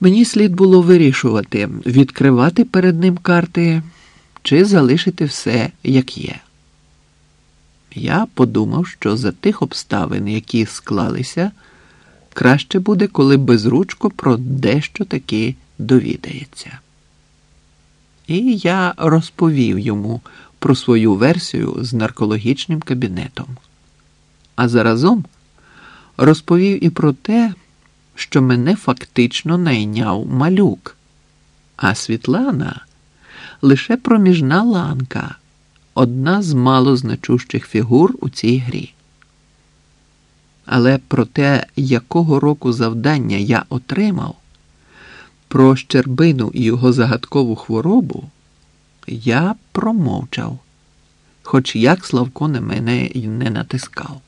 Мені слід було вирішувати, відкривати перед ним карти чи залишити все, як є. Я подумав, що за тих обставин, які склалися, краще буде, коли безручко про дещо таки довідається. І я розповів йому про свою версію з наркологічним кабінетом. А заразом розповів і про те, що мене фактично найняв малюк, а Світлана лише проміжна ланка, одна з малозначущих фігур у цій грі. Але про те, якого року завдання я отримав, про Щербину і його загадкову хворобу, я промовчав, хоч як Славко на мене й не натискав.